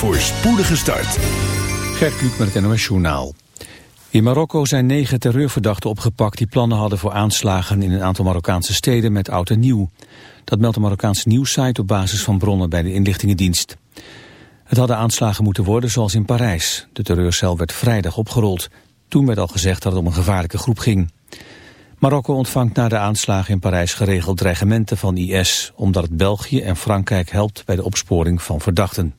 voor spoedige start. Gert Kluk met het NOS Journaal. In Marokko zijn negen terreurverdachten opgepakt die plannen hadden voor aanslagen in een aantal Marokkaanse steden met oud en nieuw. Dat meldt de Marokkaanse nieuwssite op basis van bronnen bij de inlichtingendienst. Het hadden aanslagen moeten worden zoals in Parijs. De terreurcel werd vrijdag opgerold. Toen werd al gezegd dat het om een gevaarlijke groep ging. Marokko ontvangt na de aanslagen in Parijs geregeld dreigementen van IS... omdat het België en Frankrijk helpt bij de opsporing van verdachten.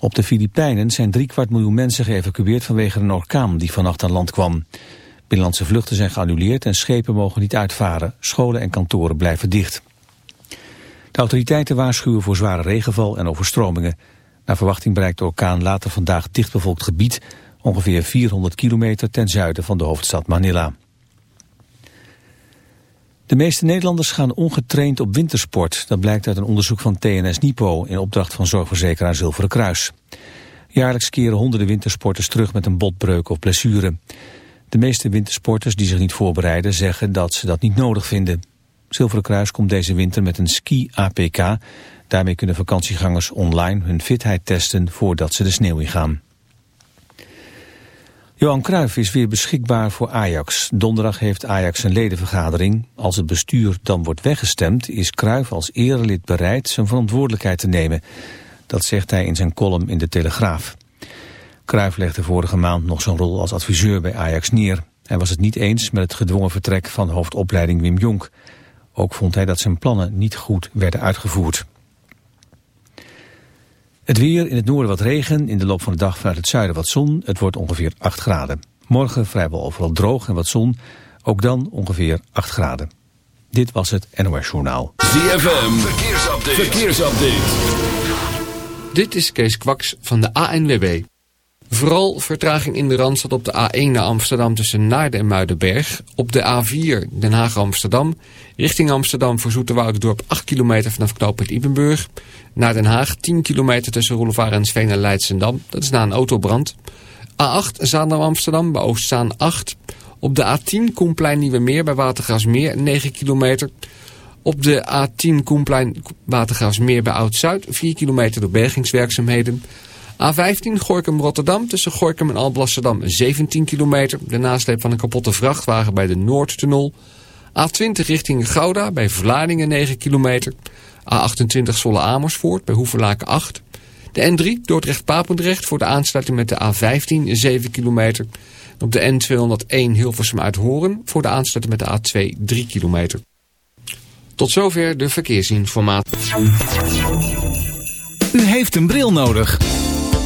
Op de Filipijnen zijn driekwart miljoen mensen geëvacueerd vanwege een orkaan die vannacht aan land kwam. Binnenlandse vluchten zijn geannuleerd en schepen mogen niet uitvaren. Scholen en kantoren blijven dicht. De autoriteiten waarschuwen voor zware regenval en overstromingen. Naar verwachting bereikt de orkaan later vandaag dichtbevolkt gebied... ongeveer 400 kilometer ten zuiden van de hoofdstad Manila. De meeste Nederlanders gaan ongetraind op wintersport. Dat blijkt uit een onderzoek van TNS Nipo in opdracht van zorgverzekeraar Zilveren Kruis. Jaarlijks keren honderden wintersporters terug met een botbreuk of blessure. De meeste wintersporters die zich niet voorbereiden zeggen dat ze dat niet nodig vinden. Zilveren Kruis komt deze winter met een ski-APK. Daarmee kunnen vakantiegangers online hun fitheid testen voordat ze de sneeuw ingaan. Johan Cruijff is weer beschikbaar voor Ajax. Donderdag heeft Ajax een ledenvergadering. Als het bestuur dan wordt weggestemd... is Cruijff als erelid bereid zijn verantwoordelijkheid te nemen. Dat zegt hij in zijn column in de Telegraaf. Cruijff legde vorige maand nog zijn rol als adviseur bij Ajax neer. Hij was het niet eens met het gedwongen vertrek van hoofdopleiding Wim Jonk. Ook vond hij dat zijn plannen niet goed werden uitgevoerd. Het weer, in het noorden wat regen, in de loop van de dag vanuit het zuiden wat zon. Het wordt ongeveer 8 graden. Morgen vrijwel overal droog en wat zon. Ook dan ongeveer 8 graden. Dit was het NOS Journaal. ZFM, verkeersupdate. verkeersupdate. Dit is Kees Kwaks van de ANWB. Vooral vertraging in de Randstad op de A1 naar Amsterdam tussen Naarden en Muidenberg. Op de A4 Den Haag-Amsterdam. Richting Amsterdam voor Zoeterwoudendorp 8 kilometer vanaf knooppunt Ipenburg. Naar Den Haag 10 kilometer tussen Roelevaar en Leidsendam. Dat is na een autobrand. A8 Zaandam-Amsterdam bij Oostzaan 8. Op de A10 Koenplein Nieuwemeer bij Watergasmeer 9 kilometer. Op de A10 Koenplein Watergasmeer bij Oud-Zuid 4 kilometer door bergingswerkzaamheden. A15 Gorkum-Rotterdam tussen Gorkum en Alblasserdam 17 kilometer. De nasleep van een kapotte vrachtwagen bij de Noordtunnel. A20 richting Gouda bij Vlaardingen 9 kilometer. A28 Zwolle-Amersfoort bij Hoeverlaken 8. De N3 Dordrecht-Papendrecht voor de aansluiting met de A15 7 kilometer. Op de N201 Hilversum uit Horen voor de aansluiting met de A2 3 kilometer. Tot zover de verkeersinformatie. U heeft een bril nodig.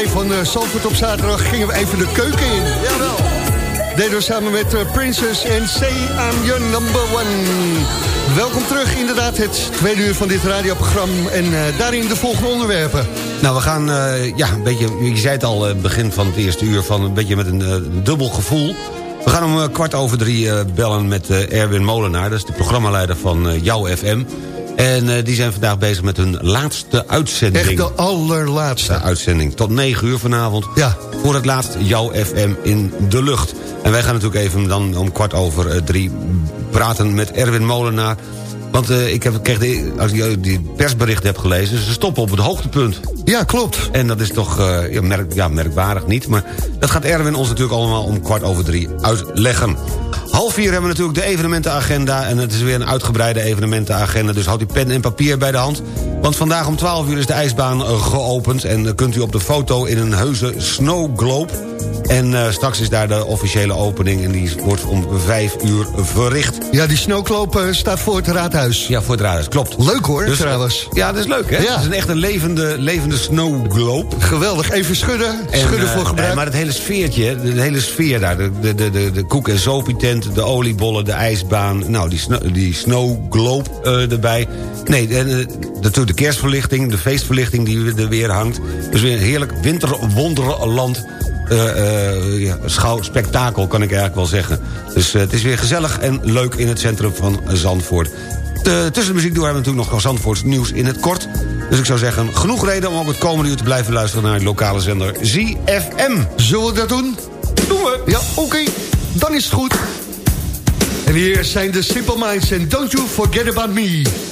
2 van uh, Zandvoort op zaterdag gingen we even de keuken in. Jawel. Deden we samen met uh, Princess en Say I'm Your Number One. Welkom terug, inderdaad, het tweede uur van dit radioprogramma... en uh, daarin de volgende onderwerpen. Nou, we gaan, ja, een beetje, je zei het al, begin van het eerste uur... van een beetje met een, een dubbel gevoel... We gaan om kwart over drie bellen met Erwin Molenaar. Dat is de programmaleider van Jouw FM. En uh, die zijn vandaag bezig met hun laatste uitzending. Echt de allerlaatste. De uitzending. Tot 9 uur vanavond. Ja. Voor het laatst jouw FM in de lucht. En wij gaan natuurlijk even dan om kwart over uh, drie praten met Erwin Molenaar. Want uh, ik heb, kreeg de, als je die persbericht hebt gelezen... ze stoppen op het hoogtepunt. Ja, klopt. En dat is toch uh, ja, merk, ja, merkwaardig niet. Maar dat gaat Erwin ons natuurlijk allemaal om kwart over drie uitleggen. Half vier hebben we natuurlijk de evenementenagenda... en het is weer een uitgebreide evenementenagenda... dus houd die pen en papier bij de hand. Want vandaag om 12 uur is de ijsbaan eh, geopend... en kunt u op de foto in een heuse snow globe... En uh, straks is daar de officiële opening en die wordt om vijf uur verricht. Ja, die snowkloop uh, staat voor het raadhuis. Ja, voor het raadhuis, klopt. Leuk hoor, dus, trouwens. Ja, dat is leuk hè? Ja. Het is een echt een levende, levende snowglobe. Geweldig, even schudden. En, schudden voor gebruik. maar het hele sfeertje, de, hele sfeer daar, de, de, de, de koek- en sopietent de oliebollen, de ijsbaan... nou, die, snow, die snowglobe uh, erbij. Nee, en, natuurlijk de kerstverlichting, de feestverlichting die er weer hangt. Dus weer een heerlijk winterwonderland... Uh, ja, schouw, spektakel, kan ik eigenlijk wel zeggen. Dus het is weer gezellig en leuk in het centrum van Zandvoort. De, tussen de muziek door hebben we natuurlijk nog Zandvoorts nieuws in het kort. Dus ik zou zeggen, genoeg reden om ook het komende uur te blijven luisteren... naar de lokale zender ZFM. Zullen we dat doen? Doen we. Ja, oké. Dan is het goed. En hier zijn de Simple Minds en Don't You Forget About Me.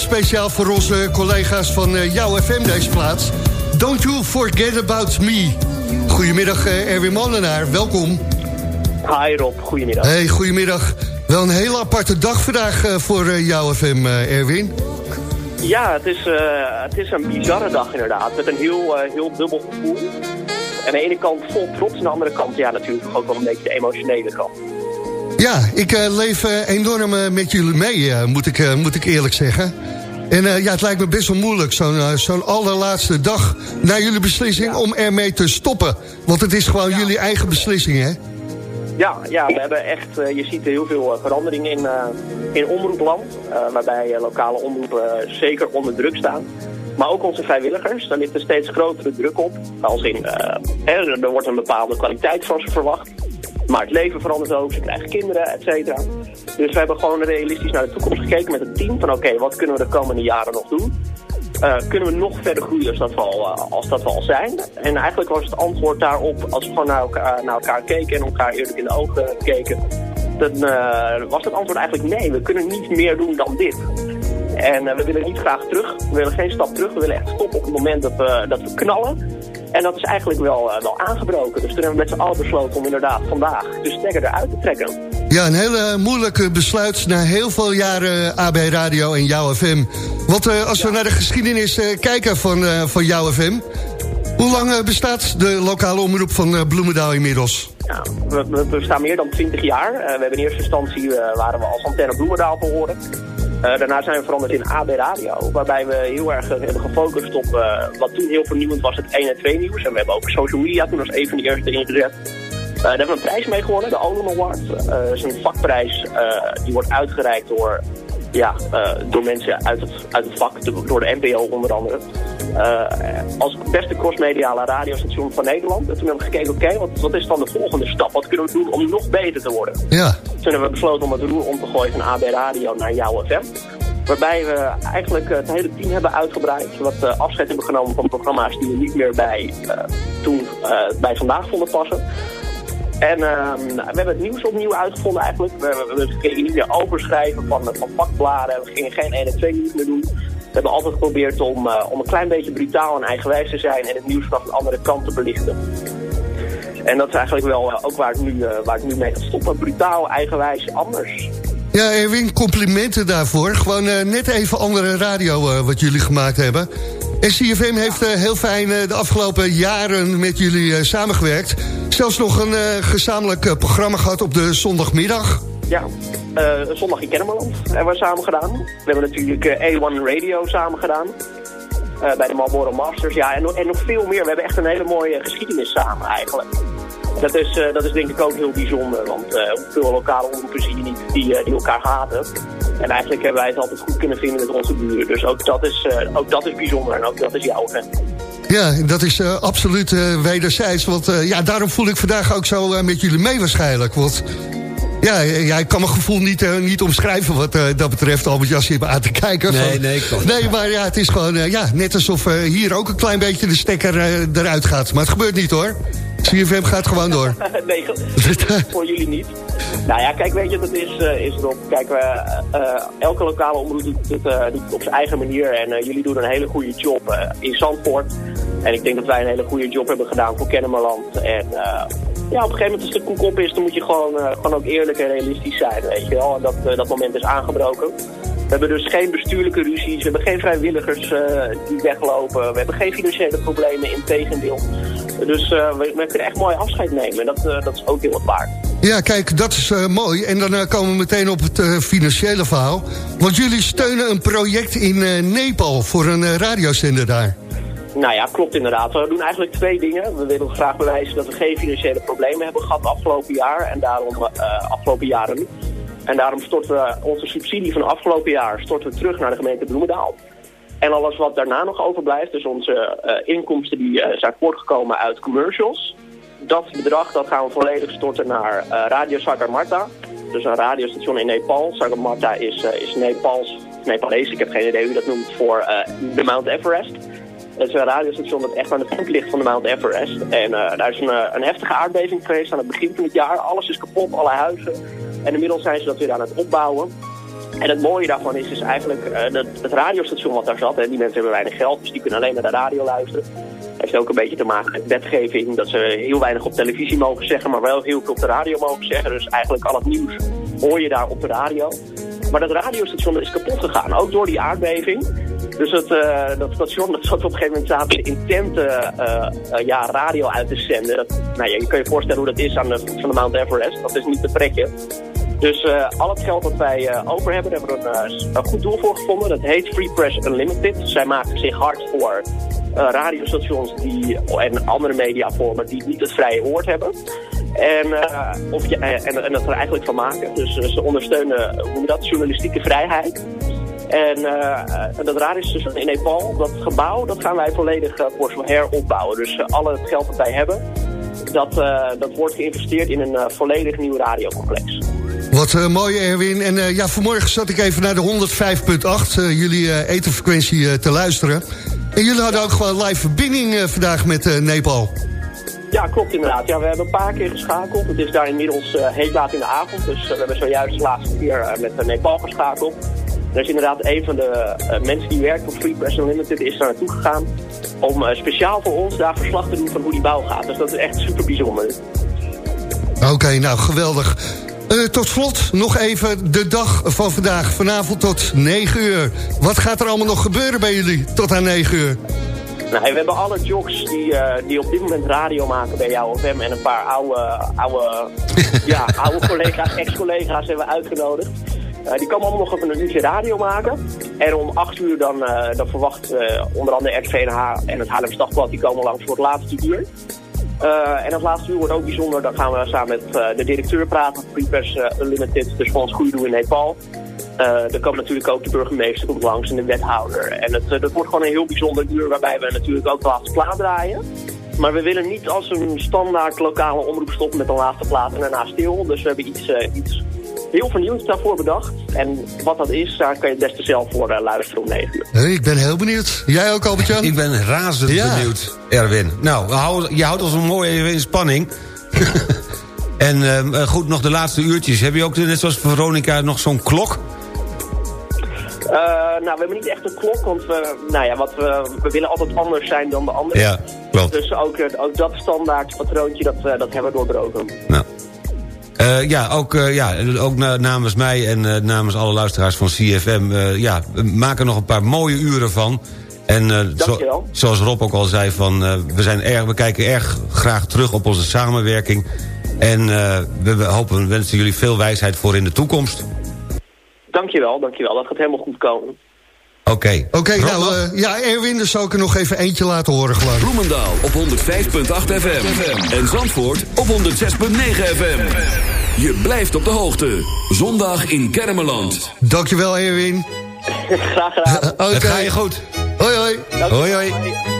Speciaal voor onze collega's van uh, Jouw FM deze plaats. Don't you forget about me. Goedemiddag uh, Erwin Molenaar, welkom. Hi Rob, goedemiddag. Hey, goedemiddag. Wel een hele aparte dag vandaag uh, voor Jouw FM, Erwin. Ja, het is, het is een bizarre dag inderdaad. Met een heel, heel dubbel gevoel. Aan de ene kant vol trots, aan de andere kant ja, natuurlijk ook wel een beetje de emotionele kant. Ja, ik uh, leef uh, enorm uh, met jullie mee, moet, ik, moet ik eerlijk zeggen. En ja, het lijkt me best wel moeilijk, zo'n zo'n allerlaatste dag... na jullie beslissing om ermee te stoppen. Want het is gewoon jullie eigen beslissing, hè? Ja, ja, we hebben echt, je ziet heel veel veranderingen in, in omroepland... waarbij lokale omroepen zeker onder druk staan. Maar ook onze vrijwilligers, daar ligt er steeds grotere druk op. Als in, er wordt een bepaalde kwaliteit van ze verwacht... Maar het leven verandert ook, ze krijgen kinderen, et cetera. Dus we hebben gewoon realistisch naar de toekomst gekeken met het team. Van oké, wat kunnen we de komende jaren nog doen? Uh, kunnen we nog verder groeien als dat, we al, uh, als dat we zijn? En eigenlijk was het antwoord daarop, als we gewoon naar elkaar, naar elkaar keken en elkaar eerlijk in de ogen keken, dan uh, was het antwoord eigenlijk nee, we kunnen niet meer doen dan dit. En we willen niet graag terug, we willen geen stap terug, we willen echt stoppen op het moment dat we, dat we knallen. En dat is eigenlijk wel, uh, wel aangebroken. Dus toen hebben we met z'n allen besloten om inderdaad vandaag de stekker eruit te trekken. Ja, een hele moeilijke besluit na heel veel jaren AB Radio en Jouw FM. Want uh, als ja. we naar de geschiedenis uh, kijken van, van Jouw FM... Hoe lang bestaat de lokale omroep van Bloemendaal inmiddels? Ja, we, we, bestaan meer dan 20 jaar. we hebben in eerste instantie waren we als antenne Bloemendaal behoren. Uh, daarna zijn we veranderd in AB Radio, waarbij we heel erg hebben gefocust op uh, wat toen heel vernieuwend was, het 1 en 2 nieuws. En we hebben ook social media toen als een van de eerste ingezet. Uh, daar hebben we een prijs mee gewonnen, de Olin Award. dat is een vakprijs die wordt uitgereikt door ja, uh, door mensen uit het, uit het vak, door de NPO onder andere. Uh, als beste crossmediale radiostation van Nederland. En toen hebben we gekeken, oké, okay, wat, wat is dan de volgende stap? Wat kunnen we doen om nog beter te worden? Ja. Toen hebben we besloten om het roer om te gooien van AB Radio naar Jouw FM. Waarbij we eigenlijk het hele team hebben uitgebreid. Wat uh, afscheid hebben genomen van programma's die we niet meer bij, toen, bij vandaag vonden passen. En uh, we hebben het nieuws opnieuw uitgevonden eigenlijk. We, we, we gingen niet meer overschrijven van, van vakbladen. We gingen geen 1 en 2 nieuws meer doen. We hebben altijd geprobeerd om, uh, om een klein beetje brutaal en eigenwijs te zijn... en het nieuws vanaf een andere kant te belichten. En dat is eigenlijk wel uh, ook waar ik, nu, uh, waar ik nu mee ga stoppen. Brutaal, eigenwijs, anders. Ja, Erwin, complimenten daarvoor. Gewoon net even andere radio wat jullie gemaakt hebben. En CFM heeft heel fijn de afgelopen jaren met jullie samengewerkt. Zelfs nog een gezamenlijk programma gehad op de zondagmiddag. Ja, uh, zondag in Kennemerland hebben we samen gedaan. We hebben natuurlijk uh, A1 Radio samen gedaan. Uh, bij de Marlboro Masters. Ja, en, en, nog veel meer. We hebben echt een hele mooie geschiedenis samen eigenlijk. Dat is, dat is denk ik ook heel bijzonder. Want hoeveel lokale omroepen zie je niet die, die elkaar haten. En eigenlijk hebben wij het altijd goed kunnen vinden met onze buren. Dus ook dat is, ook dat is bijzonder en ook dat is jouw event. Ja, dat is uh, absoluut uh, wederzijds. Want uh, ja, daarom voel ik vandaag ook zo met jullie mee waarschijnlijk. Want ja, ja, ik kan mijn gevoel niet, uh, niet omschrijven wat uh, dat betreft, Albert Jas hier aan te kijken. Nee, van, nee, ik kan Nee, maar ja, het is gewoon uh, ja, net alsof hier ook een klein beetje de stekker eruit gaat. Maar het gebeurt niet hoor. CFM gaat gewoon door. nee, voor jullie niet. Nou ja, kijk, weet je, dat is, is erop. Kijk, we, elke lokale omroep doet het, doet het op zijn eigen manier. En jullie doen een hele goede job in Zandvoort. En ik denk dat wij een hele goede job hebben gedaan voor Kennemerland. En ja, op een gegeven moment als de koek op is, dan moet je gewoon, uh, gewoon ook eerlijk en realistisch zijn, weet je wel. En dat, uh, dat moment is aangebroken. We hebben dus geen bestuurlijke ruzies, we hebben geen vrijwilligers uh, die weglopen, we hebben geen financiële problemen, in tegendeel. Dus we, we, kunnen echt mooi afscheid nemen en dat, dat is ook heel wat waard. Ja, kijk, dat is mooi. En dan komen we meteen op het financiële verhaal. Want jullie steunen een project in Nepal voor een radiozender daar. Nou ja, klopt inderdaad. We doen eigenlijk twee dingen. We willen graag bewijzen dat we geen financiële problemen hebben gehad afgelopen jaar. En daarom, uh, afgelopen jaren. En daarom storten we onze subsidie van afgelopen jaar storten we terug naar de gemeente Bloemendaal. En alles wat daarna nog overblijft, dus onze uh, inkomsten die uh, zijn voortgekomen uit commercials. Dat bedrag dat gaan we volledig storten naar Radio Sagarmatha. Dus een radiostation in Nepal. Sagarmatha is, is Nepals, Nepalees, ik heb geen idee hoe dat noemt, voor de Mount Everest. Het is een radiostation dat echt aan de voet ligt van de Mount Everest. En uh, daar is een, eh, een, heftige aardbeving geweest aan het begin van het jaar. Alles is kapot, alle huizen. En inmiddels zijn ze dat weer aan het opbouwen. En het mooie daarvan is, is eigenlijk uh, dat het radiostation wat daar zat. En die mensen hebben weinig geld, dus die kunnen alleen naar de radio luisteren. heeft ook een beetje te maken met wetgeving. Dat ze heel weinig op televisie mogen zeggen, maar wel heel veel op de radio mogen zeggen. Dus eigenlijk al het nieuws hoor je daar op de radio. Maar dat radiostation is kapot gegaan, ook door die aardbeving. Dus het, uh, dat station dat zat op een gegeven moment zaten in tenten uh, ja, radio uit te zenden. Dat, nou, je kan je voorstellen hoe dat is aan de, van de Mount Everest. Dat is niet te pretje. Dus uh, al het geld dat wij uh, over hebben, hebben we een, uh, een, goed doel voor gevonden. Dat heet Free Press Unlimited. Zij maken zich hard voor radiostations die, en andere mediavormen die niet het vrije woord hebben. En, of je, en, en dat er eigenlijk van maken. Dus ze ondersteunen hoe dat, journalistieke vrijheid. En dat radiostation in Nepal, dat gebouw, dat gaan wij volledig voor zo heropbouwen. Dus al het geld dat wij hebben, dat, dat wordt geïnvesteerd in een volledig nieuw radiocomplex. Wat uh, mooi, Erwin. En uh, ja, vanmorgen zat ik even naar de 105.8, uh, jullie etenfrequentie, te luisteren. En jullie hadden ook gewoon live verbinding vandaag met Nepal. Ja, klopt inderdaad. Ja, we hebben een paar keer geschakeld. Het is daar inmiddels heel laat in de avond. Dus we hebben zojuist de laatste keer met Nepal geschakeld. Er is inderdaad een van de mensen die werkt op Free Press Unlimited is daar naartoe gegaan... om speciaal voor ons daar verslag te doen van hoe die bouw gaat. Dus dat is echt super bijzonder. Oké, nou geweldig. Uh, tot slot nog even de dag van vandaag. Vanavond tot 9 uur. Wat gaat er allemaal nog gebeuren bij jullie tot aan 9 uur? Nou, we hebben alle jocks die, uh, die op dit moment radio maken bij jou of hem... en een paar oude, oude, ja, oude collega's, ex-collega's hebben we uitgenodigd. Uh, die komen allemaal nog even een uurtje radio maken. En om 8 uur dan, dan verwacht onder andere RTVNH en het Haarlems Dagblad... die komen langs voor het laatste uur. Uh, en het laatste uur wordt ook bijzonder. Dan gaan we samen met uh, de directeur praten van uh, Unlimited. Dus voor ons goede doen in Nepal. er komt natuurlijk ook de burgemeester langs en de wethouder. En het, dat wordt gewoon een heel bijzonder uur waarbij we natuurlijk ook de laatste plaat draaien. Maar we willen niet als een standaard lokale omroep stoppen met een laatste plaat en daarna stil. Dus we hebben iets, iets heel vernieuwd daarvoor bedacht. En wat dat is, daar kan je het beste zelf voor uh, luisteren om 9 uur. Hey, ik ben heel benieuwd. Jij ook, Albert-Jan? Ik ben razend benieuwd, Erwin. Nou, hou, je houdt ons een mooie in spanning. en uh, goed, nog de laatste uurtjes. Heb je ook, net zoals Veronica, nog zo'n klok? Uh, nou, we hebben niet echt een klok, want we, nou ja, wat we, we willen altijd anders zijn dan de anderen. Ja, klopt. Dus ook, ook dat standaard patroontje, dat, dat hebben we doorbroken. Nou. Uh, ja, ook, uh, ja, ook namens mij en uh, namens alle luisteraars van CFM... ja, we maken nog een paar mooie uren van. En zo, zoals Rob ook al zei, van, we, zijn erg, we kijken erg graag terug op onze samenwerking. En we, we hopen, wensen jullie veel wijsheid voor in de toekomst. Dankjewel, dankjewel. Dat gaat helemaal goed komen. Oké. Oké, nou, uh, ja, Erwin, dus zou ik er nog even eentje laten horen, geloof ik. Bloemendaal op 105.8 FM. En Zandvoort op 106.9 FM. Je blijft op de hoogte. Zondag in Kermeland. Dankjewel, Erwin. Graag gedaan. okay. Het ga je goed. Hoi, hoi. Hoi, hoi.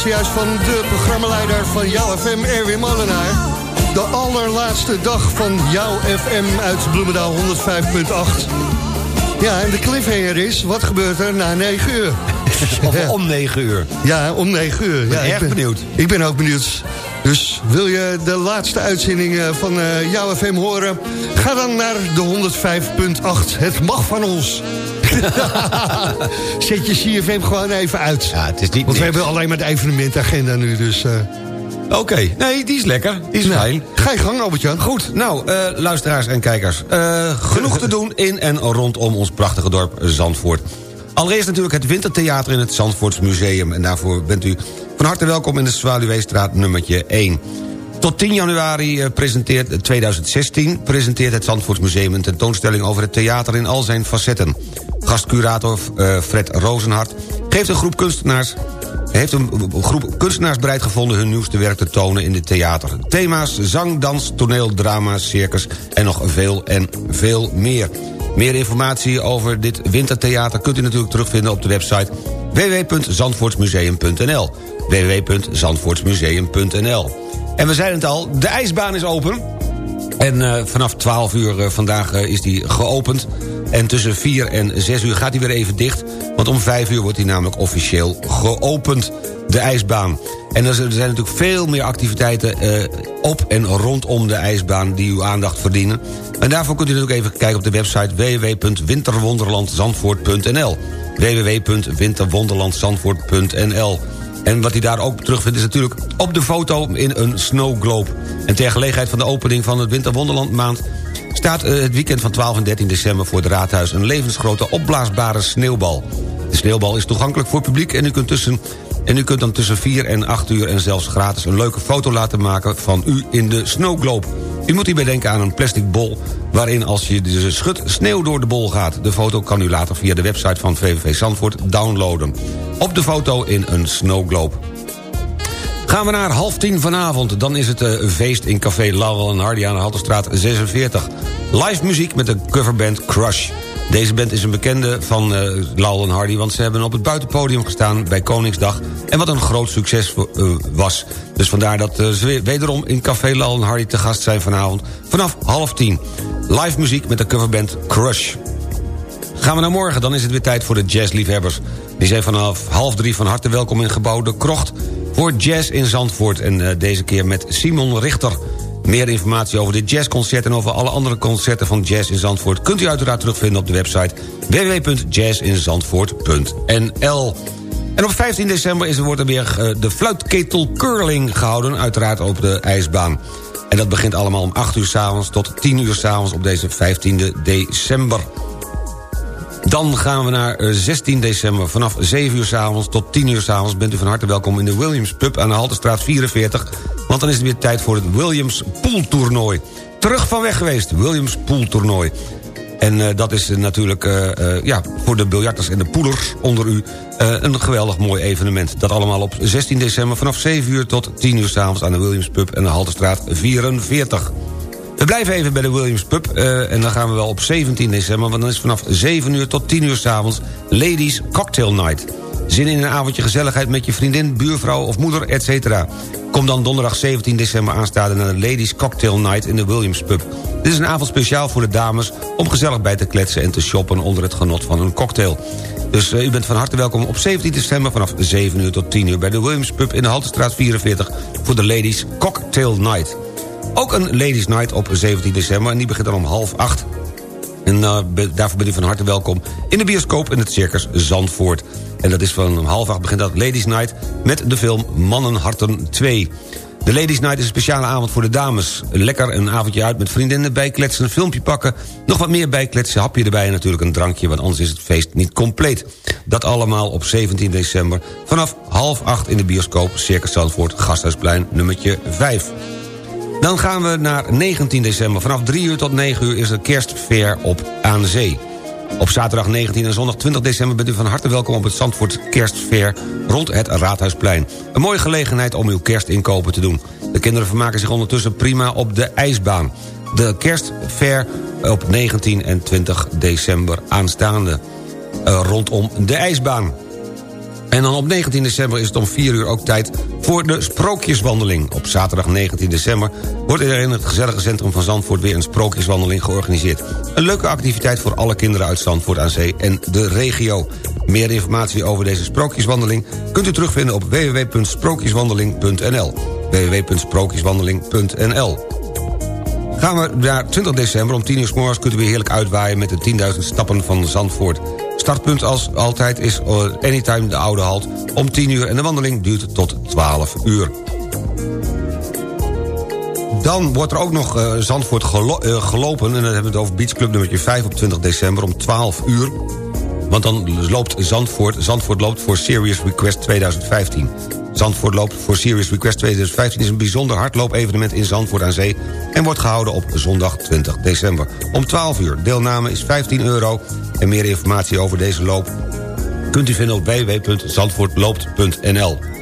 zojuist van de programmaleider van jouw FM, Erwin Molenaar. De allerlaatste dag van jouw FM uit Bloemendaal 105.8. Ja, en de cliffhanger is, wat gebeurt er na 9 uur? Of om 9 uur. Ja, om 9 uur. ben ja, ik erg benieuwd. Ik ben ook benieuwd. Dus wil je de laatste uitzending eh, van uh, jouw FM horen? Ga dan naar de 105.8. Het mag van ons. Zet je CFM gewoon even uit. Ja, het is niet Want we hebben alleen maar de evenementagenda nu, dus... eh, Oké, nee, die is lekker. Die is nou, fijn. Ga je gang, Albert-Jan. Goed, nou, eh, luisteraars en kijkers. eh, genoeg te doen in en rondom ons prachtige dorp Zandvoort. Allereerst natuurlijk het Wintertheater in het Zandvoorts Museum. En daarvoor bent u van harte welkom in de Zwaluweestraat nummertje 1. Tot 10 januari presenteert 2016 presenteert het Zandvoorts Museum... een tentoonstelling over het theater in al zijn facetten. Gastcurator eh, Fred Rozenhart geeft een groep kunstenaars heeft een groep kunstenaars bereid gevonden... hun nieuwste werk te tonen in dit theater. Thema's zang, dans, toneel, drama, circus en nog veel en veel meer. Meer informatie over dit wintertheater kunt u natuurlijk terugvinden op de website www.zandvoortsmuseum.nl www.zandvoortsmuseum.nl En we zeiden het al, de ijsbaan is open. En uh, vanaf 12 uur uh, vandaag is die geopend. En tussen 4 en 6 uur gaat hij weer even dicht. Want om 5 uur wordt hij namelijk officieel geopend, de ijsbaan. En er zijn natuurlijk veel meer activiteiten op en rondom de ijsbaan... die uw aandacht verdienen. En daarvoor kunt u natuurlijk even kijken op de website www.winterwonderlandzandvoort.nl www.winterwonderlandzandvoort.nl en wat hij daar ook terugvindt is natuurlijk op de foto in een snow globe. En ter gelegenheid van de opening van het Winterwonderland maand... staat eh, het weekend van 12 en 13 december voor het Raadhuis... een levensgrote opblaasbare sneeuwbal. De sneeuwbal is toegankelijk voor publiek en u kunt tussen... En u kunt dan tussen 4 en 8 uur en zelfs gratis een leuke foto laten maken van u in de Snow Globe. U moet hierbij denken aan een plastic bol waarin als je de schut sneeuw door de bol gaat. De foto kan u later via de website van VVV Zandvoort downloaden. Op de foto in een Snow Globe. Gaan we naar half tien vanavond. Dan is het uh, feest in Café Laurel en Hardy aan de Halterstraat 46. Live muziek met de coverband Crush. Deze band is een bekende van uh, Laurel en Hardy... want ze hebben op het buitenpodium gestaan bij Koningsdag... en wat een groot succes uh, was. Dus vandaar dat ze wederom in Café Laurel en Hardy te gast zijn vanavond... vanaf half tien. Live muziek met de coverband Crush. Gaan we naar morgen, dan is het weer tijd voor de jazzliefhebbers. Die zijn vanaf half drie van harte welkom in gebouw De Krocht... voor jazz in Zandvoort. En uh, deze keer met Simon Richter. Meer informatie over dit jazzconcert en over alle andere concerten van Jazz in Zandvoort... kunt u uiteraard terugvinden op de website www.jazzinzandvoort.nl. En op 15 december is er, wordt er weer uh, de fluitketel curling gehouden... uiteraard op de ijsbaan. En dat begint allemaal om 8 uur s'avonds tot 10 uur s'avonds op deze 15 december. Dan gaan we naar 16 december. Vanaf 7 uur s'avonds tot 10 uur s'avonds bent u van harte welkom in de Williams Pub aan de Haltestraat 44. Want dan is het weer tijd voor het Williams Pooltoernooi. Terug van weg geweest, Williams Pooltoernooi. En uh, dat is uh, natuurlijk ja, voor de biljarters en de poelers onder u een geweldig mooi evenement. Dat allemaal op 16 december vanaf 7 uur tot 10 uur s'avonds aan de Williams Pub en de Haltestraat 44. We blijven even bij de Williams Pub uh, en dan gaan we wel op 17 december... want dan is vanaf 7 uur tot 10 uur s'avonds Ladies Cocktail Night. Zin in een avondje gezelligheid met je vriendin, buurvrouw of moeder, etc. Kom dan donderdag 17 december aanstaande naar de Ladies Cocktail Night in de Williams Pub. Dit is een avond speciaal voor de dames om gezellig bij te kletsen... en te shoppen onder het genot van een cocktail. Dus uh, u bent van harte welkom op 17 december vanaf 7 uur tot 10 uur... bij de Williams Pub in de Haltestraat 44 voor de Ladies Cocktail Night. Ook een Ladies Night op 17 december en die begint dan om half acht. En uh, daarvoor bent u van harte welkom in de bioscoop in het Circus Zandvoort. En dat is van half acht begint dat Ladies Night met de film Mannenharten 2. De Ladies Night is een speciale avond voor de dames. Lekker een avondje uit met vriendinnen, bijkletsen, een filmpje pakken... nog wat meer bijkletsen, hapje erbij en natuurlijk een drankje... want anders is het feest niet compleet. Dat allemaal op 17 december vanaf half acht in de bioscoop... Circus Zandvoort, Gasthuisplein, nummertje 5. Dan gaan we naar 19 december. Vanaf 3 uur tot 9 uur is er kerstfair op Aan Zee. Op zaterdag 19 en zondag 20 december bent u van harte welkom op het Zandvoort Kerstfair rond het Raadhuisplein. Een mooie gelegenheid om uw kerstinkopen te doen. De kinderen vermaken zich ondertussen prima op de ijsbaan. De kerstfair op 19 en 20 december aanstaande uh, rondom de ijsbaan. En dan op 19 december is het om 4 uur ook tijd voor de Sprookjeswandeling. Op zaterdag 19 december wordt er in het gezellige centrum van Zandvoort... weer een Sprookjeswandeling georganiseerd. Een leuke activiteit voor alle kinderen uit Zandvoort aan Zee en de regio. Meer informatie over deze Sprookjeswandeling... kunt u terugvinden op www.sprookjeswandeling.nl www.sprookjeswandeling.nl Gaan we naar 20 december om 10 uur s morgens... kunt u weer heerlijk uitwaaien met de 10.000 stappen van Zandvoort. Startpunt als altijd is uh, Anytime de Oude Halt om 10 uur... en de wandeling duurt tot 12 uur. Dan wordt er ook nog uh, Zandvoort uh, gelopen... en dan hebben we het over Beach Club nummer 5 op 20 december om 12 uur. Want dan loopt Zandvoort... Zandvoort loopt voor Serious Request 2015. Zandvoort loopt voor Serious Request 2015 is een bijzonder hardloop-evenement in Zandvoort aan Zee... en wordt gehouden op zondag 20 december om 12 uur. Deelname is 15 euro en meer informatie over deze loop... kunt u vinden op www.zandvoortloopt.nl.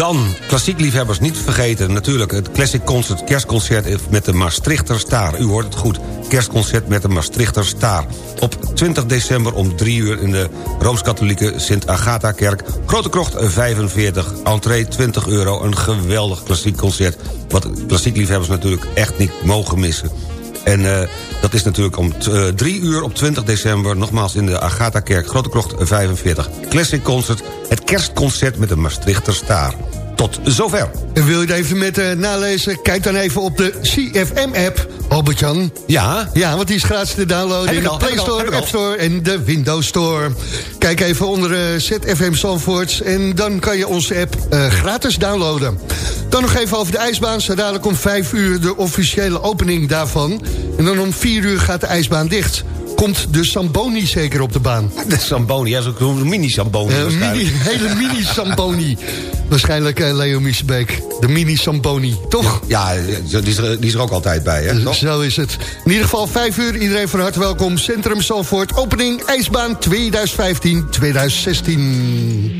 Dan, klassiek liefhebbers niet vergeten... natuurlijk het Classic Concert kerstconcert met de Maastrichter Staar. U hoort het goed, kerstconcert met de Maastrichter Staar. Op 20 december om 3 uur in de Rooms-Katholieke Sint-Agatha-kerk... Grote Krocht 45, entree 20 euro. Een geweldig klassiek concert... wat klassiek liefhebbers natuurlijk echt niet mogen missen. En uh, dat is natuurlijk om uh, drie uur op 20 december... nogmaals in de Agatha-kerk, Grote Krocht 45. Classic Concert, het kerstconcert met de Maastrichter Staar. Tot zover. En wil je het even met uh, nalezen? Kijk dan even op de CFM-app, Albert-Jan. Ja? Ja, want die is gratis te downloaden in de Play Store, App Store en de Windows Store. Kijk even onder uh, ZFM Zandvoorts en dan kan je onze app uh, gratis downloaden. Dan nog even over de ijsbaan. Zo dadelijk om 5 uur de officiële opening daarvan. En dan om 4 uur gaat de ijsbaan dicht komt de Samboni zeker op de baan. De Samboni, ja, zo'n mini-Samboni uh, mini, Hele mini-Samboni. waarschijnlijk uh, Leo Miesbeek. De mini-Samboni, toch? Ja, ja die, is er, die is er ook altijd bij, hè? Uh, zo is het. In ieder geval vijf uur, iedereen van harte welkom. Centrum Zalvoort, opening IJsbaan 2015-2016.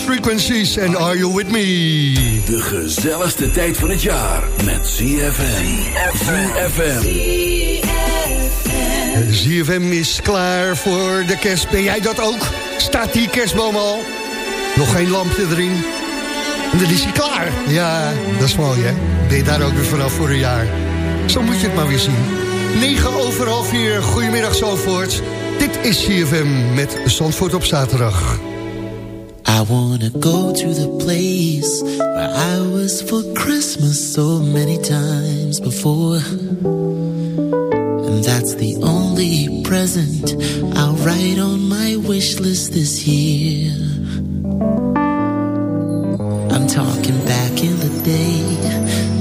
Frequencies en Are You With Me? De gezelligste tijd van het jaar met ZFM. ZFM. ZFM is klaar voor de kerst. Ben jij dat ook? Staat die kerstboom al? Nog geen lampje erin? En dan is hij klaar. Ja, dat is mooi hè. Ben je daar ook weer vanaf voor een jaar. Zo moet je het maar weer zien. 9 over half 4. Goedemiddag Zandvoort. Dit is CFM met Zandvoort op zaterdag. I wanna go to the place where I was for Christmas so many times before. And that's the only present I'll write on my wish list this year. I'm talking back in the day.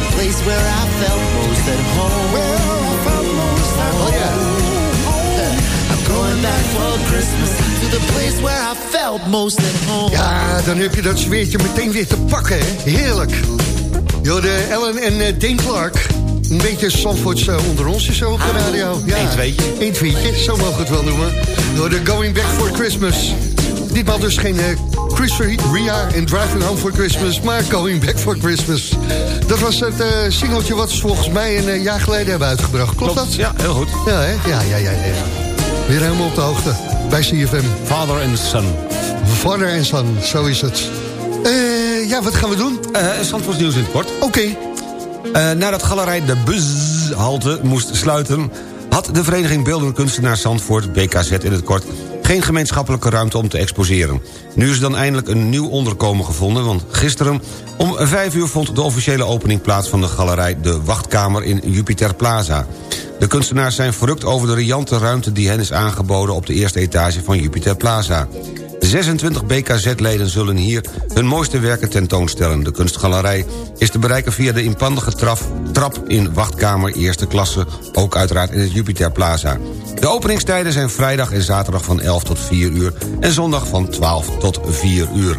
the place where I felt most at home. Where I felt most at Oh, yeah. home. I'm going back for Christmas to the place where I felt most at home. Ja, dan heb je dat zweertje meteen weer te pakken, hè? Heerlijk. Yo, de Ellen en eh, Dane Clark. Een beetje Zandvoorts eh, onder ons is zo op de radio. Ja. Eén tweetje. Eén tweetje, zo mogen we het wel noemen. Door de Going Back for Christmas. Ditmaal dus geen Chris Ria en Driving Home for Christmas, maar Going Back for Christmas. Dat was het uh, singeltje wat ze volgens mij een uh, jaar geleden hebben uitgebracht. Klopt, dat? Ja, heel goed. Ja, hè? Ja, ja, ja, ja. Weer helemaal op de hoogte bij CFM. Father and son. Father en son, zo is het. Uh, ja, wat gaan we doen? Uh, nieuws in het kort. Oké. Okay. Nadat galerij De Buzhalte moest sluiten... had de vereniging Beeldende Kunstenaars Zandvoort, BKZ in het kort... geen gemeenschappelijke ruimte om te exposeren. Nu is dan eindelijk een nieuw onderkomen gevonden... want gisteren om vijf uur vond de officiële opening plaats... van de galerij De Wachtkamer in Jupiter Plaza. De kunstenaars zijn verrukt over de riante ruimte... die hen is aangeboden op de eerste etage van Jupiter Plaza. 26 BKZ-leden zullen hier hun mooiste werken tentoonstellen. De kunstgalerij is te bereiken via de inpandige traf, trap in wachtkamer eerste klasse... ook uiteraard in het Jupiter Plaza. De openingstijden zijn vrijdag en zaterdag van 11 tot 4 uur... en zondag van 12 tot 4 uur.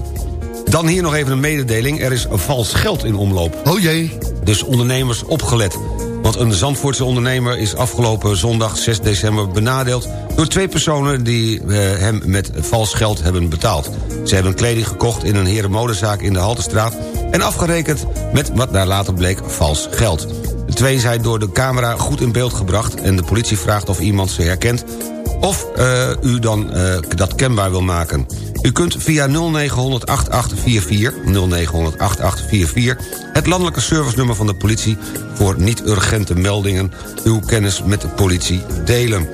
Dan hier nog even een mededeling. Er is vals geld in omloop. Oh jee. Dus ondernemers opgelet. Want een Zandvoortse ondernemer is afgelopen zondag 6 december benadeeld... door twee personen die uh, hem met vals geld hebben betaald. Ze hebben kleding gekocht in een herenmodezaak in de Haltestraat... en afgerekend met wat daar later bleek vals geld. De twee zijn door de camera goed in beeld gebracht... en de politie vraagt of iemand ze herkent of uh, u dan uh, dat kenbaar wil maken. U kunt via 0900 8844, 0900 8844... het landelijke servicenummer van de politie... voor niet-urgente meldingen uw kennis met de politie delen.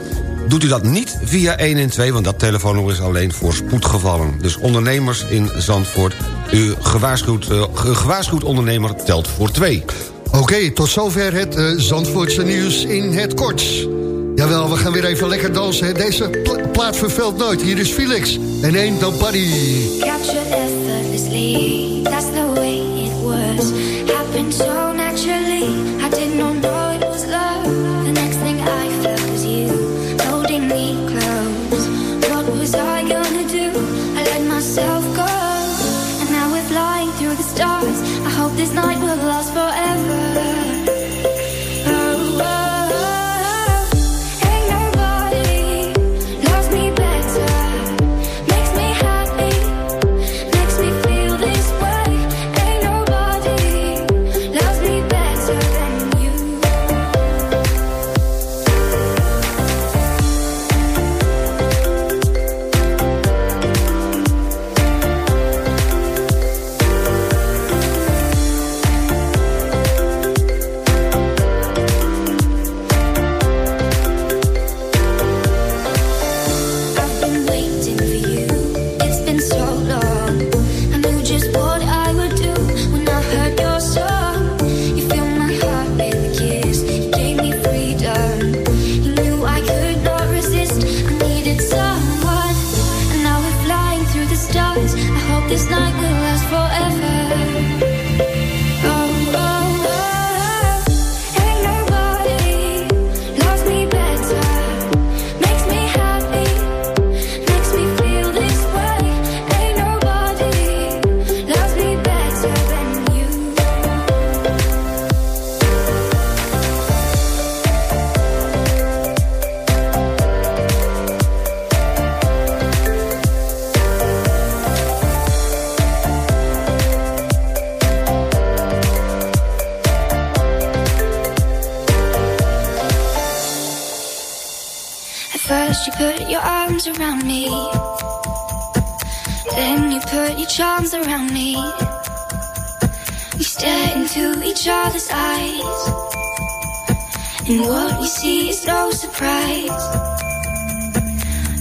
Doet u dat niet via 112, want dat telefoonnummer is alleen voor spoedgevallen. Dus ondernemers in Zandvoort, u gewaarschuwd, uh, gewaarschuwd ondernemer telt voor twee. Oké, tot zover het uh, Zandvoortse nieuws in het kort. Jawel, we gaan weer even lekker dansen. Deze pla plaat vervelt nooit. Hier is Felix en één Nobody. Capture effortlessly, that's the way it was. Happened so naturally,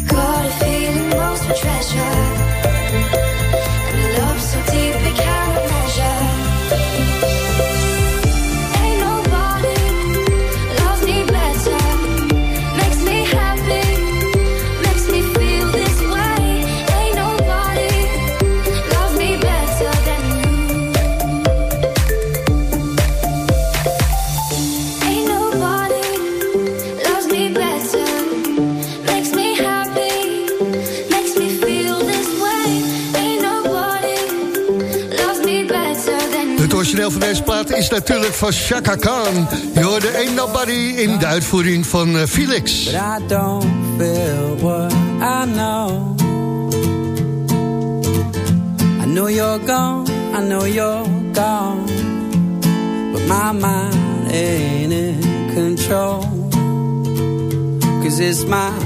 Got a feeling most of treasure. Is natuurlijk van Chaka Khan. Je hoorde Ain't Nobody in de uitvoering van uh, Felix. But I don't feel what I know. I know you're gone, I know you're gone. But my mind ain't in control. Cause it's my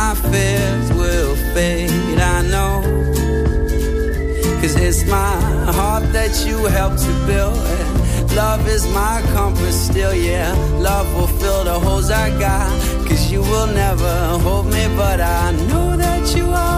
My fears will fade, I know. Cause it's my heart that you helped to build. Love is my comfort still, yeah. Love will fill the holes I got. Cause you will never hold me, but I know that you are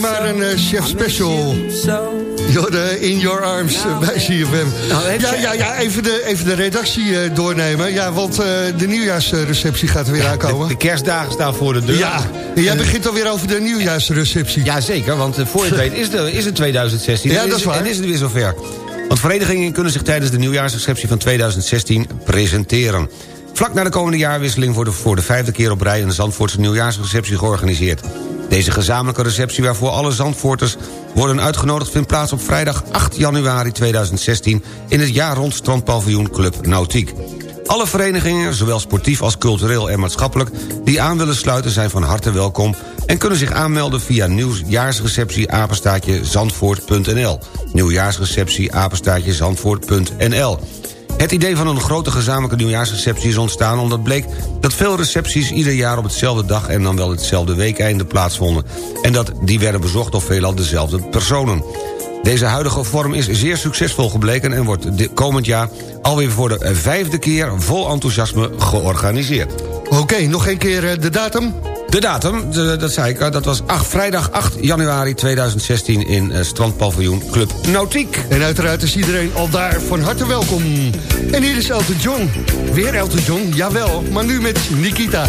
mij maar een eh, chef special. Jorde, in your arms eh, bij CFM. Ja, ja, ja even, de, even de redactie eh, doornemen. Ja, want de nieuwjaarsreceptie gaat er weer aankomen. De kerstdagen staan voor de deur. Ja, en jij begint alweer over de nieuwjaarsreceptie. Ja, zeker, want voor je het weet is, de, is het 2016. Ja, En dat is waar. En is het weer zover. Want verenigingen kunnen zich tijdens de nieuwjaarsreceptie van 2016 presenteren. Vlak na de komende jaarwisseling wordt voor de vijfde keer op rij... een Zandvoortse nieuwjaarsreceptie georganiseerd. Deze gezamenlijke receptie waarvoor alle Zandvoorters worden uitgenodigd... vindt plaats op vrijdag 8 januari 2016... in het jaar rond strandpaviljoen Club Nautiek. Alle verenigingen, zowel sportief als cultureel en maatschappelijk... die aan willen sluiten zijn van harte welkom... en kunnen zich aanmelden via nieuwjaarsreceptie apenstaatje zandvoort.nl. Nieuwjaarsreceptie apenstaatje zandvoort.nl. Het idee van een grote gezamenlijke nieuwjaarsreceptie is ontstaan... omdat bleek dat veel recepties ieder jaar op hetzelfde dag... en dan wel hetzelfde weekeinde plaatsvonden. En dat die werden bezocht door veelal dezelfde personen. Deze huidige vorm is zeer succesvol gebleken... en wordt komend jaar alweer voor de vijfde keer vol enthousiasme georganiseerd. Oké, nog een keer eh, de datum. De datum, dat zei ik, eh, dat was 8, vrijdag 8 januari 2016 in eh, strandpaviljoen Club Nautiek. En uiteraard is iedereen al daar van harte welkom. En hier is Elton John. Weer Elton John, jawel, maar nu met. Nikita,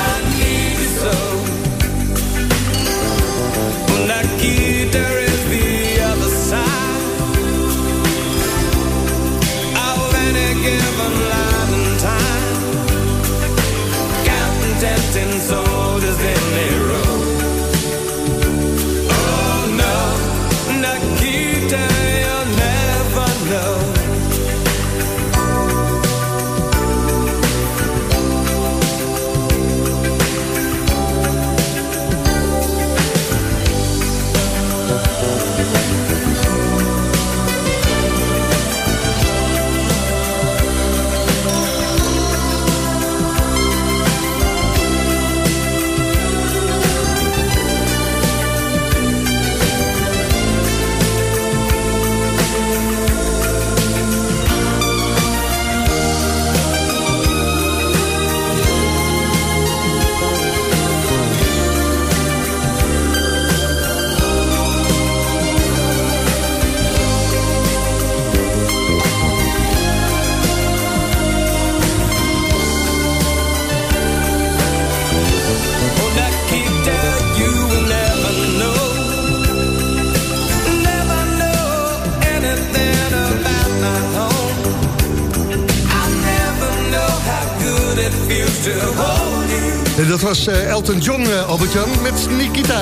En dat was eh, Elton John, eh, Albert-Jan, met Nikita.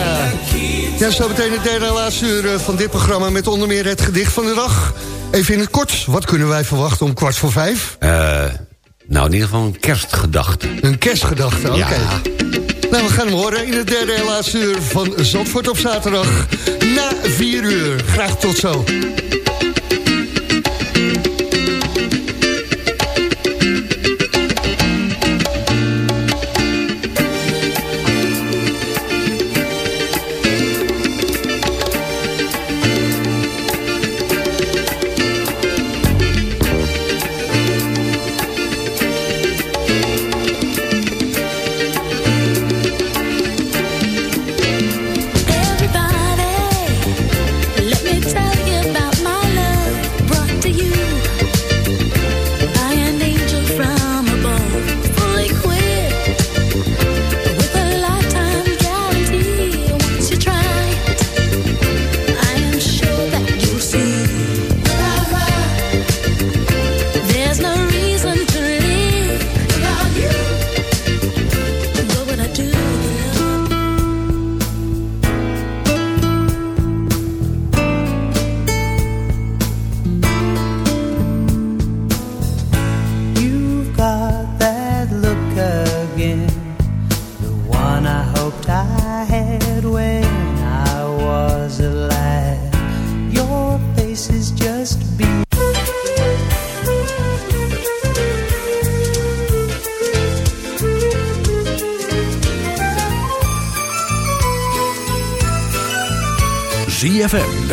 Ja, zo meteen het derde en laatste uur eh, van dit programma... met onder meer het gedicht van de dag. Even in het kort, wat kunnen wij verwachten om kwart voor vijf? Eh, nou, in ieder geval een kerstgedachte. Een kerstgedachte, oké. Ja. Nou, we gaan hem horen in het derde en laatste uur van Zandvoort op zaterdag. Na vier uur. Graag tot zo.